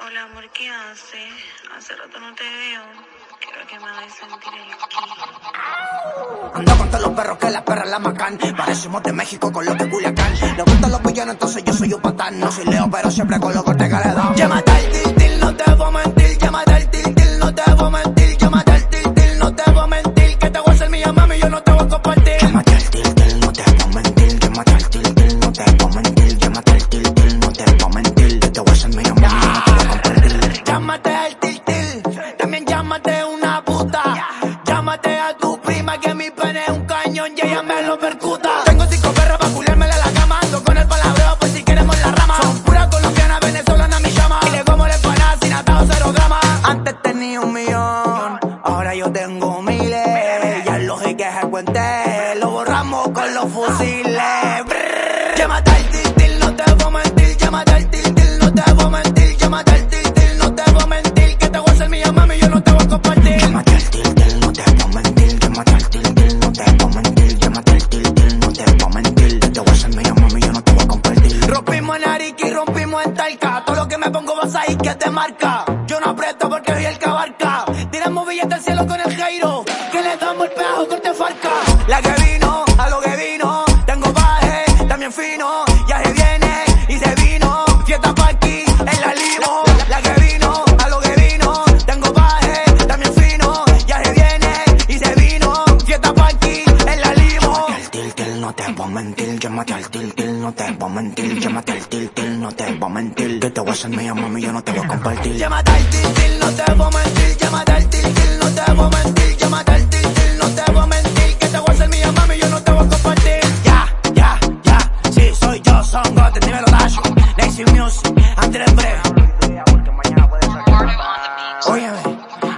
Hola, amor, ¿qué haces? Hace rato no te veo. Quiero que me hagas sentir ki. Ando con todos los perros que las perras la macan. Parecemos de México con lo que Culiacán. Le gustan los villanos, entonces yo soy un patán. No soy Leo, pero siempre con los cortes que le dan. Llámate al til, til, no te voy a cañón y ella me lo percuta. Tengo cinco perros para culiármela la cama. Ando con el palabreo pues si queremos la rama. Son puras colombianas, venezolanas mi llama. Y le como la empanada sin atado cero grama. Antes tenía un millón, ahora yo tengo miles. Ya lo que se cuente, rompimos en Talca. Todo lo que me pongo vas a ir que te marca. Yo no aprieto porque soy el que abarca. Tiramos billetes al cielo con el Jairo. Que le damos el pedazo corte farca. La que vino, a lo que vino. Tengo baje, también fino. Y ahí viene y se voy a mentir. Llámate al til, no te voy a mentir. Llámate al til, no te voy a mentir. Que te voy a hacer mía, mami, yo no te voy a compartir. Llámate al til, no te voy a mentir. Llámate al til, no te voy a mentir. Llámate al til, no te voy a mentir. Que te voy a hacer mía, mami, yo no te voy a compartir. Ya, ya, ya. Sí, soy yo, son gotes, dímelo, Dash. Lazy Music, Andrés Bre. Óyeme,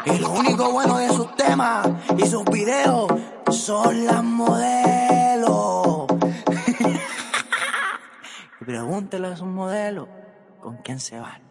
y lo único bueno de sus temas y sus videos son las modelos. Pregúntele a sus modelos con quién se van.